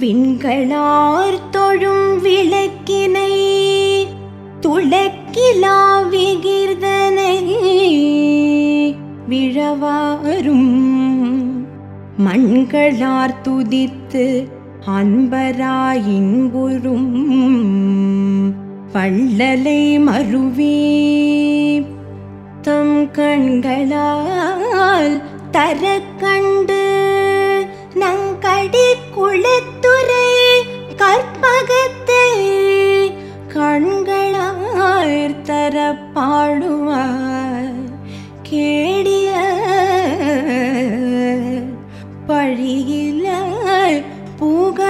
விண்களார் தொழும் விளக்கினை துளக்கிலா விகிர்தனை. விழவாரும் மண்களார் துதித்து அன்பராயின்புறும் வள்ளலை மருவி. தம் கண்களால் தர கண்டு பாடுவார். கேடிய பழியில புகழ்